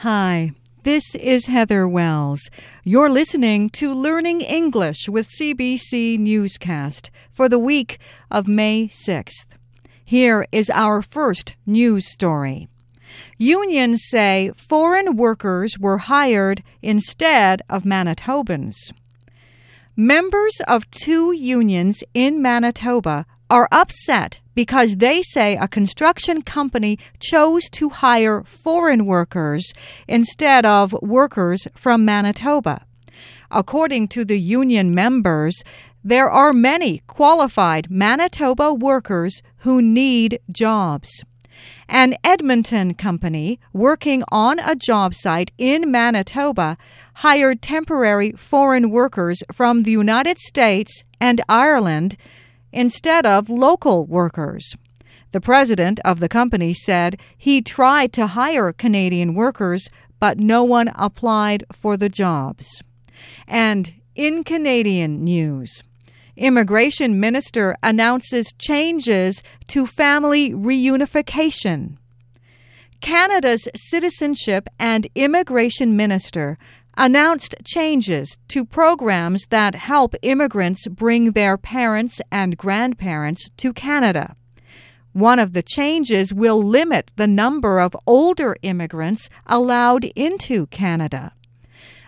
Hi, this is Heather Wells. You're listening to Learning English with CBC Newscast for the week of May 6th. Here is our first news story. Unions say foreign workers were hired instead of Manitobans. Members of two unions in Manitoba are upset because they say a construction company chose to hire foreign workers instead of workers from Manitoba. According to the union members, there are many qualified Manitoba workers who need jobs. An Edmonton company working on a job site in Manitoba hired temporary foreign workers from the United States and Ireland instead of local workers. The president of the company said he tried to hire Canadian workers, but no one applied for the jobs. And in Canadian news, Immigration Minister announces changes to family reunification. Canada's Citizenship and Immigration Minister announced changes to programs that help immigrants bring their parents and grandparents to Canada. One of the changes will limit the number of older immigrants allowed into Canada.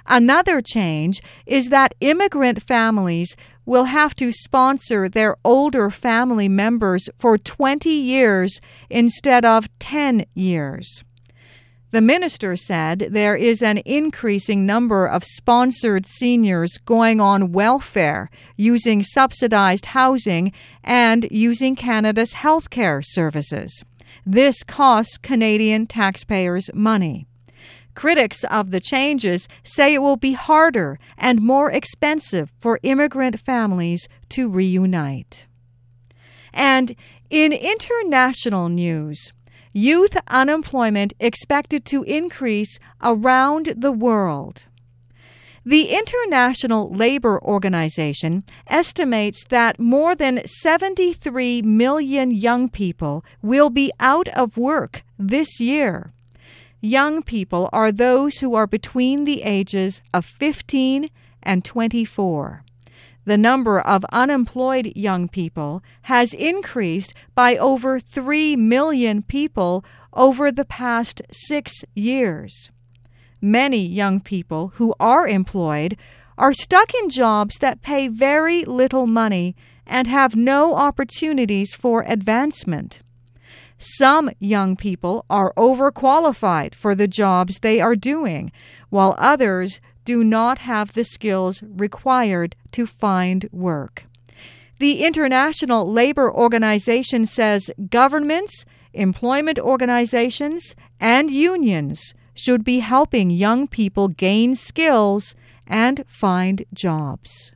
Another change is that immigrant families will have to sponsor their older family members for 20 years instead of 10 years. The minister said there is an increasing number of sponsored seniors going on welfare, using subsidized housing, and using Canada's healthcare services. This costs Canadian taxpayers money. Critics of the changes say it will be harder and more expensive for immigrant families to reunite. And in international news, youth unemployment expected to increase around the world. The International Labor Organization estimates that more than 73 million young people will be out of work this year. Young people are those who are between the ages of 15 and 24 the number of unemployed young people has increased by over 3 million people over the past six years. Many young people who are employed are stuck in jobs that pay very little money and have no opportunities for advancement. Some young people are overqualified for the jobs they are doing, while others do not have the skills required to find work. The International Labor Organization says governments, employment organizations, and unions should be helping young people gain skills and find jobs.